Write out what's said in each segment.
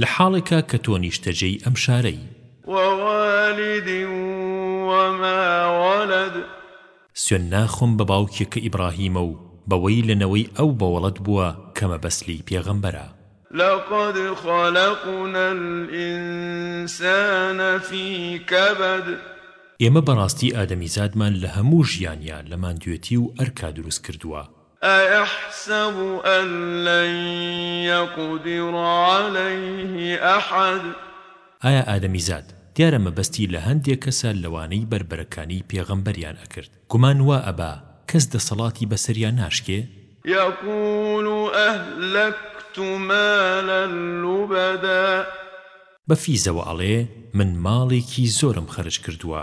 لە حاڵێکا کە تۆ نیشتەجێی ئەم شارەی. ووالد وما ولد. سوێن ناخۆم بە باوکێک کە ئیبڕاهیمە و بەوەی لە نەوەی ئەو بەوەڵەد بووە کە مەبەست لێی پێغەمبەرە. لقد خلقنا الانسان فی کبد. ئێمە بەڕاستی ئادەمیزادمان لە هەموو ژیانیا لە ماندوێتی و ئەرکا دروست کردووە. ئەیەحسەب ئەن لەن یەقدر عەلەیه ئەحەد. ئایا ئادەمیزاد دیارە مەبەستی لە هەندێ کەسە لەوانەی بەربەرەکانی پێغەمبەریان ئەکرد گومان وا ئەبا کەس دەسەڵاتی بەسەریا ناشکێ؟ یەقول ئەهلەکت مالا لوبەدا. بە فیزەوە ئەڵێ من ماڵێکی زۆرم خەرج کردووە.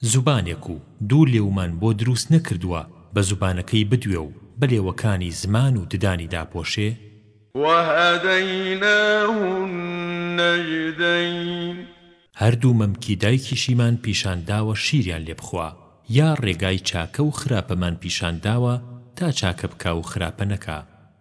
زوبانێک و دوو لێومان بۆ دروست نەکردووە بە زوبانەکەی بدوێ و بە لێوەکانی زمان و ددانی داپۆشێ؟ وهدیناه النجدین. هەر دوو مەمکی دایکیشیمان پیشان داوە شیریان لێ بخوا، یا ڕێگای چاکە و خراپەمان پیشان داوە تا چاکە بکا و خراپە نەکا،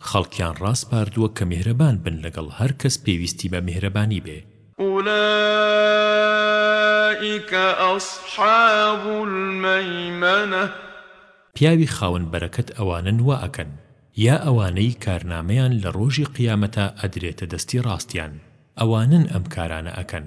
خەڵکیان ڕاسپاردووە کە میهرەبان بن لەگەڵ هەر کەس پێویستی بە میهرەبانی بێ. ئولائیک اصحاب المیمنە. پیاوی خاوەن بەرەکەت ئەوانەن وا ئەکەن. یا ئەوانەی کارنامەیان لە ڕۆژی قیامەتا ئەدرێتە دەستی ڕاستیان ئەوانەن ئەم کارانە ئەکەن.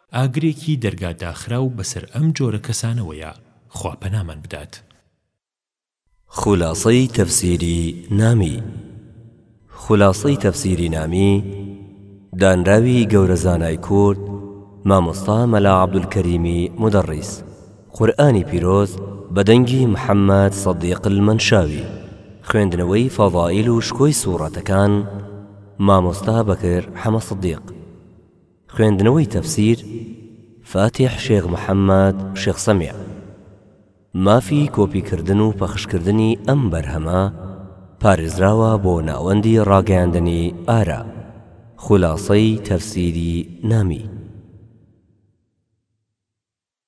ئاگرێکی دەرگا داخراو بەسەر ئەم جۆرە کەسانەوەیە خوا پەنامان بدات. خولاسەی تەفسیری نامی خولاسەی تەفسیری نامی دانراوی گەورە زانای کورد مامۆستا مەلا عەبدولکەریمی مودەڕیس قورئانی پیرۆز بە دەنگی محەممەد سەدیق المەنشاوی خوێندنەوەی فەزائیل و شکۆی سووڕەتەکان مامۆستا بەکر حەمە سدیق. خوێندنەوەی تەفسیر فاتیح شێخ محەممەد شێخ سەمیع. مافی کۆپی کردن و پەخش کردنی ئەم بەرهەمە پارێزراوە بۆ ناوەندی ڕاگەیاندنی ئارا خولاسەی تەفسیری نامی.